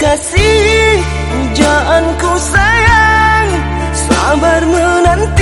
kasih pujaanku sayang Sabar menanti.